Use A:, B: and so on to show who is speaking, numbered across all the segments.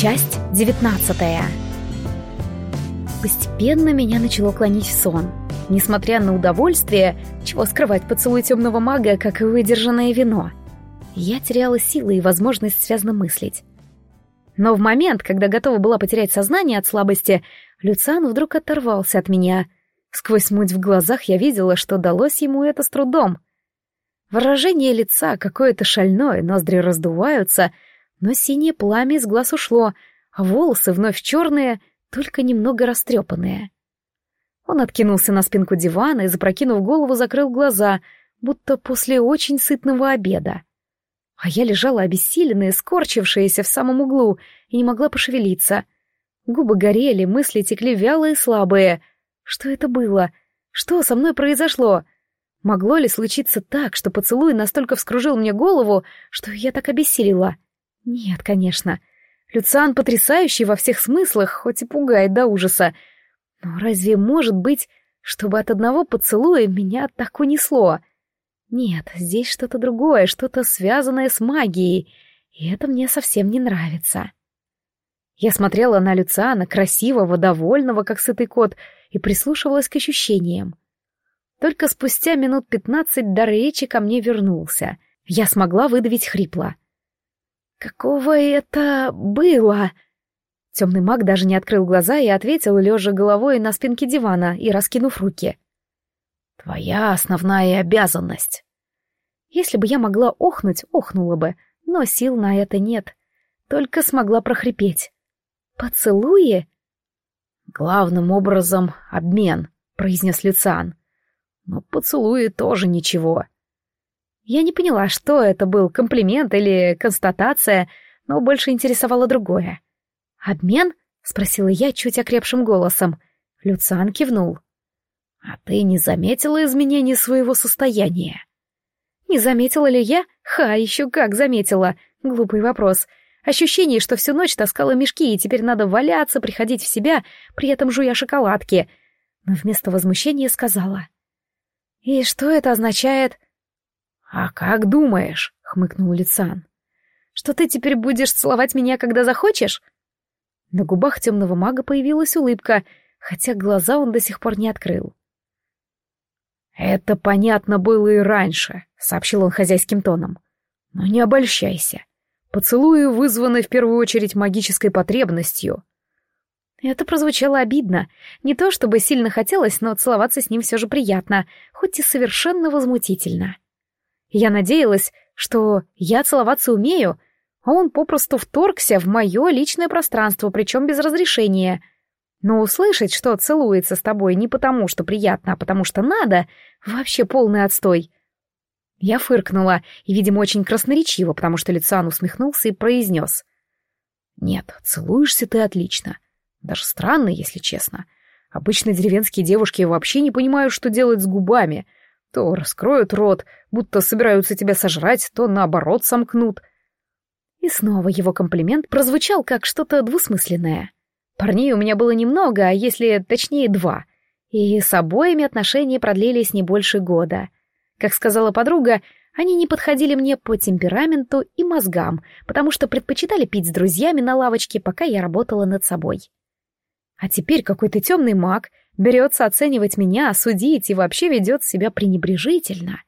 A: Часть девятнадцатая. Постепенно меня начало клонить в сон. Несмотря на удовольствие, чего скрывать поцелуй темного мага, как и выдержанное вино, я теряла силы и возможность связно мыслить. Но в момент, когда готова была потерять сознание от слабости, Люциан вдруг оторвался от меня. Сквозь муть в глазах я видела, что далось ему это с трудом. Выражение лица какое-то шальное, ноздри раздуваются — но синее пламя из глаз ушло, а волосы вновь черные, только немного растрепанные. Он откинулся на спинку дивана и, запрокинув голову, закрыл глаза, будто после очень сытного обеда. А я лежала обессиленная, скорчившаяся в самом углу, и не могла пошевелиться. Губы горели, мысли текли вялые и слабые. Что это было? Что со мной произошло? Могло ли случиться так, что поцелуй настолько вскружил мне голову, что я так обессилила? — нет, конечно. Люциан потрясающий во всех смыслах, хоть и пугает до ужаса. Но разве может быть, чтобы от одного поцелуя меня так унесло? Нет, здесь что-то другое, что-то связанное с магией, и это мне совсем не нравится. Я смотрела на Люциана, красивого, довольного, как сытый кот, и прислушивалась к ощущениям. Только спустя минут пятнадцать дар речи ко мне вернулся. Я смогла выдавить хрипло — Какого это было? Темный маг даже не открыл глаза и ответил, лежа головой на спинке дивана и раскинув руки. Твоя основная обязанность. Если бы я могла охнуть, охнула бы, но сил на это нет. Только смогла прохрипеть. Поцелуи? Главным образом обмен, произнес Люциан. Но поцелуи тоже ничего. Я не поняла, что это был, комплимент или констатация, но больше интересовало другое. «Обмен?» — спросила я чуть окрепшим голосом. Люциан кивнул. «А ты не заметила изменения своего состояния?» «Не заметила ли я? Ха, еще как заметила!» Глупый вопрос. Ощущение, что всю ночь таскала мешки, и теперь надо валяться, приходить в себя, при этом жуя шоколадки. Но вместо возмущения сказала. «И что это означает?» «А как думаешь?» — хмыкнул Лицан. «Что ты теперь будешь целовать меня, когда захочешь?» На губах темного мага появилась улыбка, хотя глаза он до сих пор не открыл. «Это понятно было и раньше», — сообщил он хозяйским тоном. «Но не обольщайся. Поцелуи вызваны в первую очередь магической потребностью». Это прозвучало обидно. Не то чтобы сильно хотелось, но целоваться с ним все же приятно, хоть и совершенно возмутительно. Я надеялась, что я целоваться умею, а он попросту вторгся в мое личное пространство, причем без разрешения. Но услышать, что целуется с тобой не потому, что приятно, а потому что надо, вообще полный отстой. Я фыркнула, и, видимо, очень красноречиво, потому что Люциан усмехнулся и произнес. «Нет, целуешься ты отлично. Даже странно, если честно. Обычно деревенские девушки вообще не понимают, что делать с губами — то раскроют рот, будто собираются тебя сожрать, то наоборот сомкнут. И снова его комплимент прозвучал как что-то двусмысленное. Парней у меня было немного, а если точнее два. И с обоими отношения продлились не больше года. Как сказала подруга, они не подходили мне по темпераменту и мозгам, потому что предпочитали пить с друзьями на лавочке, пока я работала над собой. А теперь какой-то темный маг берется оценивать меня, судить и вообще ведет себя пренебрежительно.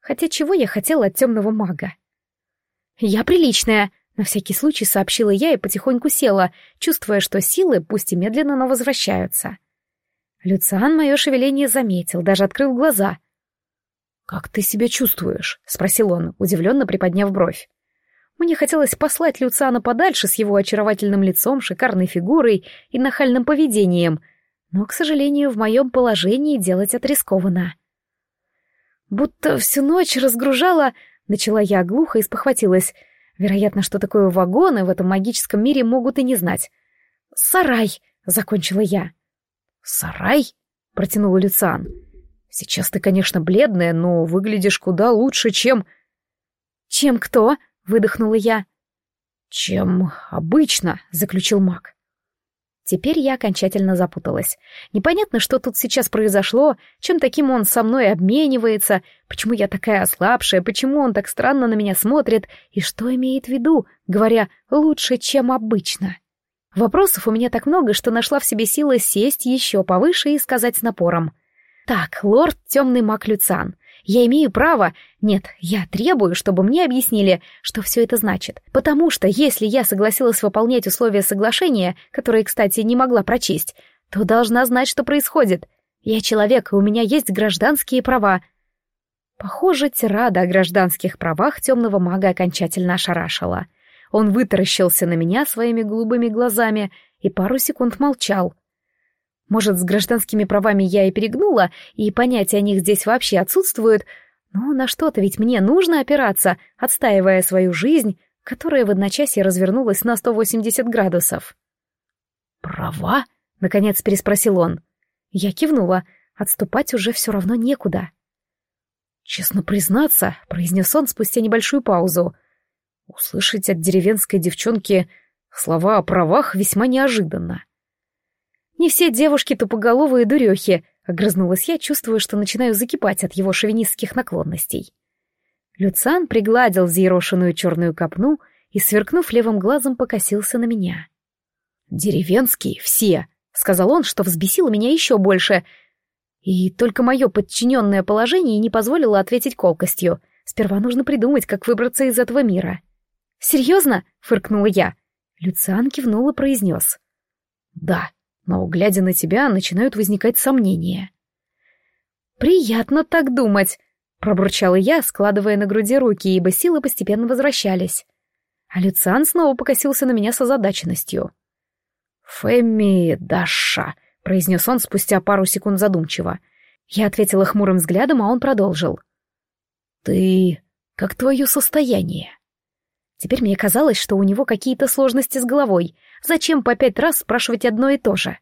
A: Хотя чего я хотела от темного мага? «Я приличная», — на всякий случай сообщила я и потихоньку села, чувствуя, что силы, пусть и медленно, но возвращаются. Люциан мое шевеление заметил, даже открыл глаза. «Как ты себя чувствуешь?» — спросил он, удивленно приподняв бровь. Мне хотелось послать Люциана подальше с его очаровательным лицом, шикарной фигурой и нахальным поведением — но, к сожалению, в моем положении делать это. Будто всю ночь разгружала, начала я глухо и спохватилась. Вероятно, что такое вагоны в этом магическом мире могут и не знать. «Сарай!» — закончила я. «Сарай?» — протянул Люциан. «Сейчас ты, конечно, бледная, но выглядишь куда лучше, чем...» «Чем кто?» — выдохнула я. «Чем обычно», — заключил маг. Теперь я окончательно запуталась. Непонятно, что тут сейчас произошло, чем таким он со мной обменивается, почему я такая ослабшая, почему он так странно на меня смотрит, и что имеет в виду, говоря «лучше, чем обычно». Вопросов у меня так много, что нашла в себе силы сесть еще повыше и сказать с напором. «Так, лорд темный маг Люцан, я имею право... Нет, я требую, чтобы мне объяснили, что все это значит. Потому что если я согласилась выполнять условия соглашения, которые, кстати, не могла прочесть, то должна знать, что происходит. Я человек, и у меня есть гражданские права. Похоже, тирада о гражданских правах темного мага окончательно ошарашила. Он вытаращился на меня своими голубыми глазами и пару секунд молчал. Может, с гражданскими правами я и перегнула, и понятия о них здесь вообще отсутствуют, но на что-то ведь мне нужно опираться, отстаивая свою жизнь, которая в одночасье развернулась на 180 градусов. «Права?» — наконец переспросил он. Я кивнула. Отступать уже все равно некуда. «Честно признаться», — произнес он спустя небольшую паузу, — «услышать от деревенской девчонки слова о правах весьма неожиданно. Не все девушки тупоголовые дурехи, огрызнулась я, чувствуя, что начинаю закипать от его шовинистских наклонностей. Люциан пригладил взъерошенную черную копну и, сверкнув левым глазом, покосился на меня. «Деревенские все», — сказал он, что взбесило меня еще больше. И только мое подчиненное положение не позволило ответить колкостью. Сперва нужно придумать, как выбраться из этого мира. «Серьезно?» — фыркнула я. Люциан кивнул и произнес. «Да, но, глядя на тебя, начинают возникать сомнения. «Приятно так думать», — пробурчала я, складывая на груди руки, ибо силы постепенно возвращались. А Люциан снова покосился на меня с озадаченностью. «Фэмми Даша», — произнес он спустя пару секунд задумчиво. Я ответила хмурым взглядом, а он продолжил. «Ты... как твое состояние?» Теперь мне казалось, что у него какие-то сложности с головой. Зачем по пять раз спрашивать одно и то же?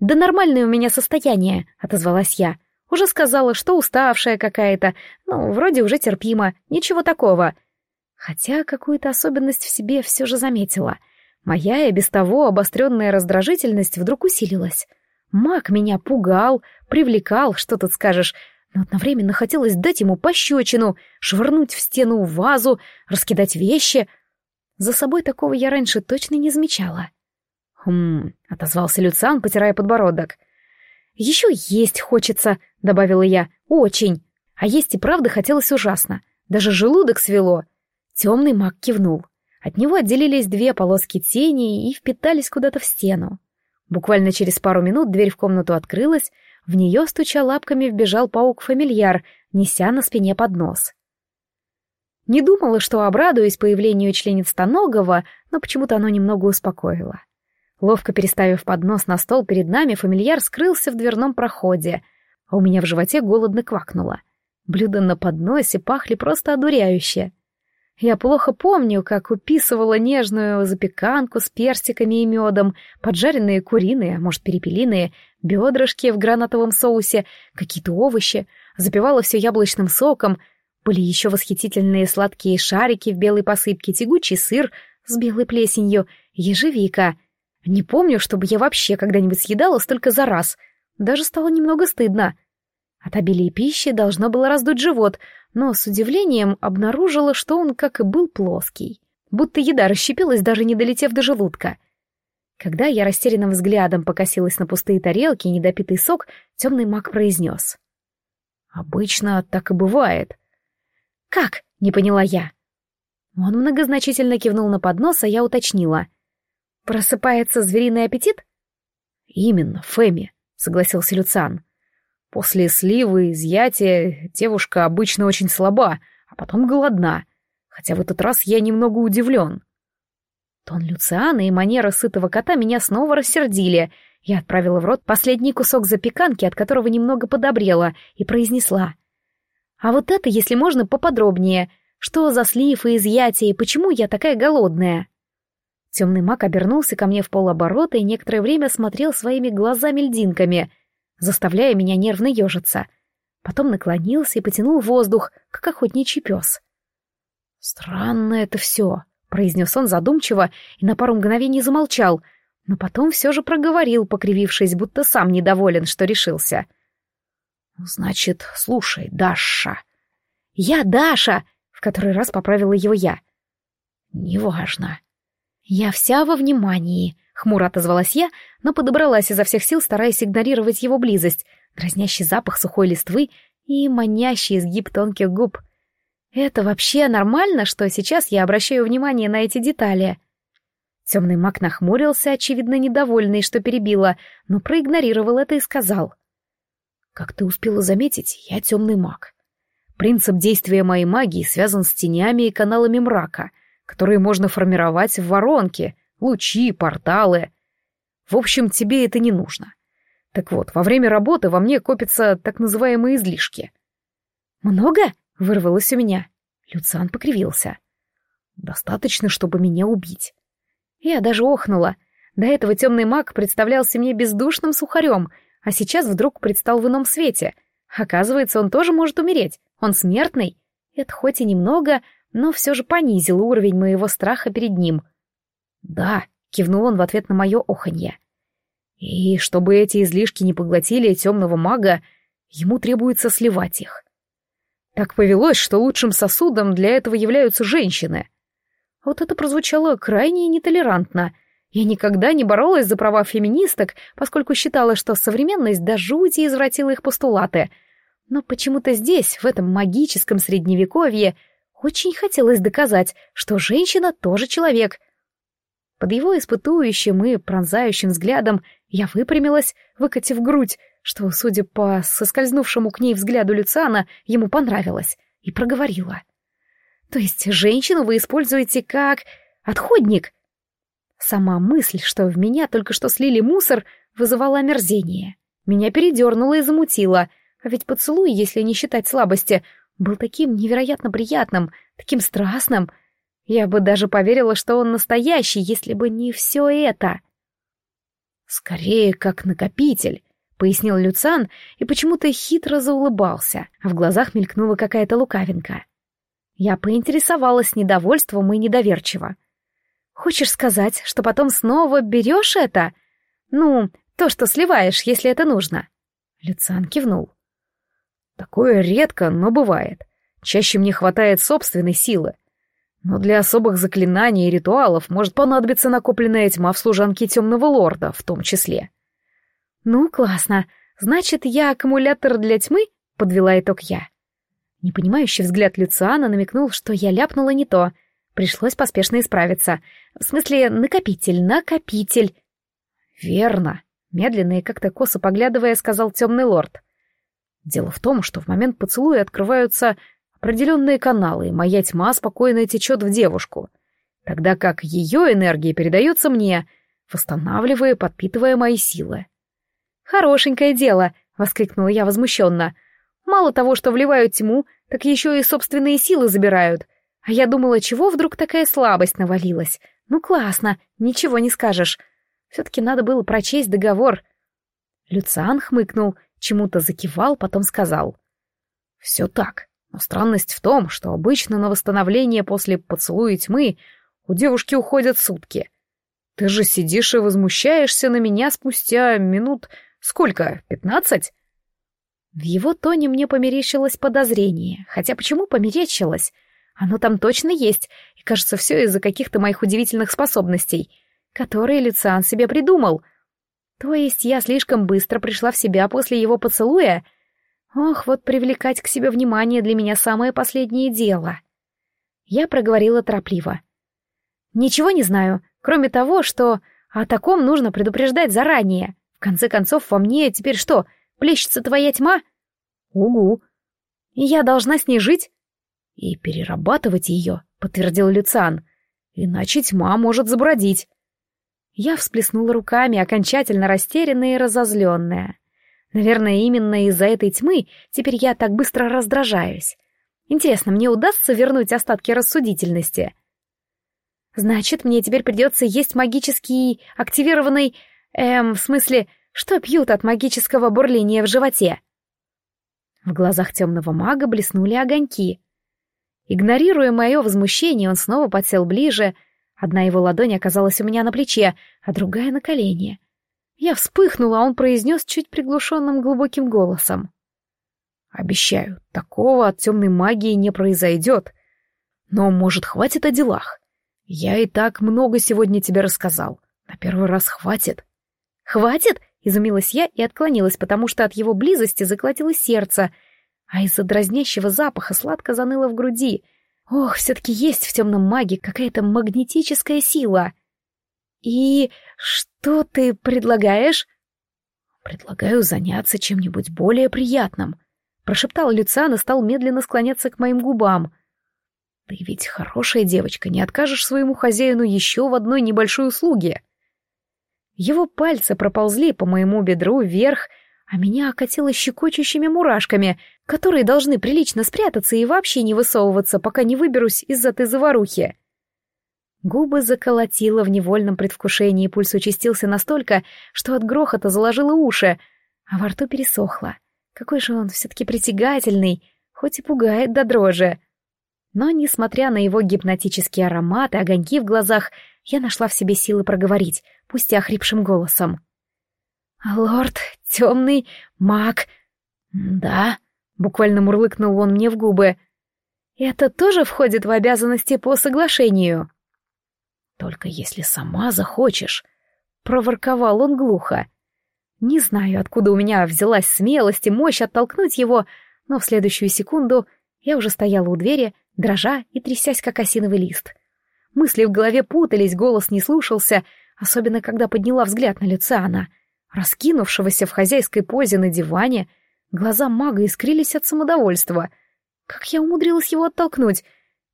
A: «Да нормальное у меня состояние», — отозвалась я. Уже сказала, что уставшая какая-то, ну, вроде уже терпимо, ничего такого. Хотя какую-то особенность в себе все же заметила. Моя и без того обостренная раздражительность вдруг усилилась. Маг меня пугал, привлекал, что тут скажешь, но одновременно хотелось дать ему пощечину, швырнуть в стену вазу, раскидать вещи. За собой такого я раньше точно не замечала. «Хм...» — отозвался Люциан, потирая подбородок. «Еще есть хочется», — добавила я. «Очень. А есть и правда хотелось ужасно. Даже желудок свело». Темный маг кивнул. От него отделились две полоски тени и впитались куда-то в стену. Буквально через пару минут дверь в комнату открылась, в нее, стуча лапками, вбежал паук-фамильяр, неся на спине поднос. Не думала, что обрадуюсь появлению членистоногого, но почему-то оно немного успокоило. Ловко переставив поднос на стол перед нами, фамильяр скрылся в дверном проходе, а у меня в животе голодно квакнуло. Блюда на подносе пахли просто одуряюще. Я плохо помню, как уписывала нежную запеканку с персиками и медом, поджаренные куриные, может, перепелиные, бедрышки в гранатовом соусе, какие-то овощи, запивала все яблочным соком, были еще восхитительные сладкие шарики в белой посыпке, тягучий сыр с белой плесенью, ежевика. Не помню, чтобы я вообще когда-нибудь съедала столько за раз. Даже стало немного стыдно. От обилия пищи должно было раздуть живот, но с удивлением обнаружила, что он, как и был, плоский. Будто еда расщепилась, даже не долетев до желудка. Когда я растерянным взглядом покосилась на пустые тарелки и недопитый сок, темный маг произнес. «Обычно так и бывает». «Как?» — не поняла я. Он многозначительно кивнул на поднос, а я уточнила. «Просыпается звериный аппетит?» «Именно, Фэми», — согласился Люциан. После сливы, изъятия девушка обычно очень слаба, а потом голодна. Хотя в этот раз я немного удивлен. Тон Люциана и манера сытого кота меня снова рассердили. Я отправила в рот последний кусок запеканки, от которого немного подобрела, и произнесла. «А вот это, если можно, поподробнее. Что за слив и изъятие, и почему я такая голодная?» Темный маг обернулся ко мне в полоборота и некоторое время смотрел своими глазами-льдинками — заставляя меня нервно ежиться. Потом наклонился и потянул воздух, как охотничий пес. «Странно это все», — произнес он задумчиво и на пару мгновений замолчал, но потом все же проговорил, покривившись, будто сам недоволен, что решился.
B: «Значит, слушай, Даша».
A: «Я Даша!» — в который раз поправила его я.
B: «Неважно».
A: «Я вся во внимании», — хмуро отозвалась я, но подобралась изо всех сил, стараясь игнорировать его близость, дразнящий запах сухой листвы и манящий изгиб тонких губ. «Это вообще нормально, что сейчас я обращаю внимание на эти детали?» Темный маг нахмурился, очевидно недовольный, что перебила, но проигнорировал это и сказал.
B: «Как ты успела заметить, я темный маг. Принцип действия моей магии связан с тенями и каналами мрака, которые можно формировать в воронке, лучи, порталы. В общем, тебе это не нужно. Так вот, во время работы во мне копятся так называемые излишки».
A: «Много?» — вырвалось у меня. Люциан покривился.
B: «Достаточно, чтобы меня убить».
A: Я даже охнула. До этого темный маг представлялся мне бездушным сухарем, а сейчас вдруг предстал в ином свете. Оказывается, он тоже может умереть. Он смертный. Это хоть и немного, но все же понизил уровень моего страха перед ним.
B: «Да», — кивнул он в ответ на мое оханье. «И чтобы эти излишки не поглотили темного мага, ему требуется сливать их. Так повелось, что лучшим сосудом для этого являются женщины.
A: Вот это прозвучало крайне нетолерантно. Я никогда не боролась за права феминисток, поскольку считала, что современность до жути извратила их постулаты. Но почему-то здесь, в этом магическом средневековье, очень хотелось доказать, что женщина тоже человек. Под его испытующим и пронзающим взглядом я выпрямилась, выкатив грудь, что, судя по соскользнувшему к ней взгляду Люциана, ему понравилось, и проговорила. — то есть женщину вы используете как отходник? Сама мысль, что в меня только что слили мусор, вызывала омерзение. Меня передернуло и замутило, а ведь поцелуй, если не считать слабости, был таким невероятно приятным, таким страстным. Я бы даже поверила, что он настоящий, если бы не все это.
B: «Скорее, как накопитель», — пояснил Люцан и почему-то хитро заулыбался, а в глазах мелькнула какая-то лукавинка.
A: Я поинтересовалась недовольством и недоверчиво. «Хочешь сказать, что потом снова берешь это? Ну, то, что сливаешь, если это нужно?»
B: Люциан кивнул. «Такое редко, но бывает. Чаще мне хватает собственной силы. Но для особых заклинаний и ритуалов может понадобиться накопленная тьма в служанке темного лорда, в том числе».
A: «Ну, классно. Значит, я аккумулятор для тьмы?» — подвела итог я. Непонимающий взгляд Люциана намекнул, что я ляпнула не то. Пришлось поспешно исправиться. В смысле, накопитель, накопитель.
B: Верно. Медленно и как-то косо поглядывая, сказал темный лорд. Дело в том, что в момент поцелуя открываются определенные каналы, и моя тьма спокойно течет в девушку, тогда как ее энергия передается мне, восстанавливая, подпитывая мои силы.
A: «Хорошенькое дело!» — воскликнула я возмущенно. Мало того, что вливают тьму, так еще и собственные силы забирают. А я думала, чего вдруг такая слабость навалилась? Ну классно, ничего не скажешь. Все-таки надо было прочесть договор. Люциан хмыкнул, чему-то закивал, потом сказал.
B: Все так, но странность в том, что обычно на восстановление после поцелуя тьмы у девушки уходят сутки. Ты же сидишь и возмущаешься на меня спустя минут... Сколько? Пятнадцать?
A: В его тоне мне померещилось подозрение. Хотя почему померещилось? Оно там точно есть, и кажется, все из-за каких-то моих удивительных способностей, которые Люциан себе придумал. То есть я слишком быстро пришла в себя после его поцелуя? Ох, вот привлекать к себе внимание для меня самое последнее дело. Я проговорила торопливо. Ничего не знаю, кроме того, что о таком нужно предупреждать заранее. В конце концов, во мне теперь что — Плещется твоя тьма?
B: Угу.
A: И я должна с ней жить?
B: И перерабатывать ее, подтвердил Люциан. Иначе тьма может забродить.
A: Я всплеснула руками, окончательно растерянная и разозленная. Наверное, именно из-за этой тьмы теперь я так быстро раздражаюсь. Интересно, мне удастся вернуть остатки рассудительности? Значит, мне теперь придется есть магический активированный... Эм, в смысле, что пьют от магического бурления в животе? В глазах темного мага блеснули огоньки. Игнорируя мое возмущение, он снова подсел ближе, Одна его ладонь оказалась у меня на плече, а другая — на колене. Я вспыхнула, а он произнес чуть приглушенным глубоким голосом. «Обещаю, такого от темной магии не произойдет. Но, может, хватит о делах? Я и так много сегодня тебе рассказал. На первый раз хватит».
B: «Хватит?» — изумилась я и отклонилась, потому что от его близости заколотилось сердце, а из-за дразнящего запаха сладко заныло в груди. Ох, все-таки есть в темном маге какая-то магнетическая сила. «И что ты предлагаешь?»
A: «Предлагаю заняться чем-нибудь более приятным», — прошептал Люциан и стал медленно склоняться к моим губам. «Ты ведь хорошая девочка, не откажешь своему хозяину еще в одной небольшой услуге». Его пальцы проползли по моему бедру вверх, а меня окатило щекочущими мурашками, которые должны прилично спрятаться и вообще не высовываться, пока не выберусь из этой заварухи. Губы заколотило в невольном предвкушении, пульс участился настолько, что от грохота заложило уши, а во рту пересохло. Какой же он все-таки притягательный, хоть и пугает до дрожи. Но, несмотря на его гипнотический аромат и огоньки в глазах, я нашла в себе силы проговорить, пусть и охрипшим голосом. «Лорд, темный маг...» «Да», — буквально мурлыкнул он мне в губы. «Это тоже входит в обязанности по соглашению?» «Только если сама захочешь», — проворковал он глухо.
B: Не знаю, откуда у меня взялась смелость и мощь оттолкнуть его, но в следующую секунду я уже стояла у двери, дрожа и трясясь, как осиновый лист. Мысли в голове путались, голос не слушался, особенно когда подняла взгляд на Люциана, раскинувшегося в хозяйской позе на диване, глаза мага искрились от самодовольства. Как я умудрилась его оттолкнуть?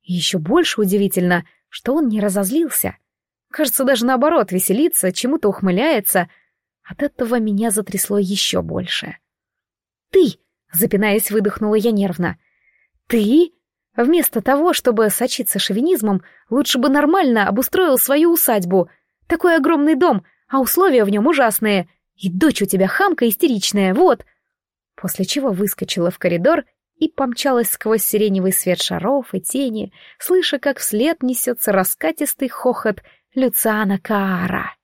B: И еще больше удивительно, что он не разозлился. Кажется, даже наоборот, веселится, чему-то ухмыляется. От этого меня затрясло еще больше. «Ты!» — запинаясь, выдохнула я нервно. «Ты?» Вместо того, чтобы сочиться шовинизмом, лучше бы нормально обустроил свою усадьбу. Такой огромный дом, а условия в нем ужасные. И дочь у тебя хамка истеричная, вот. После чего выскочила в коридор и помчалась сквозь сиреневый свет шаров и тени, слыша, как вслед несется раскатистый хохот Люциана Каара.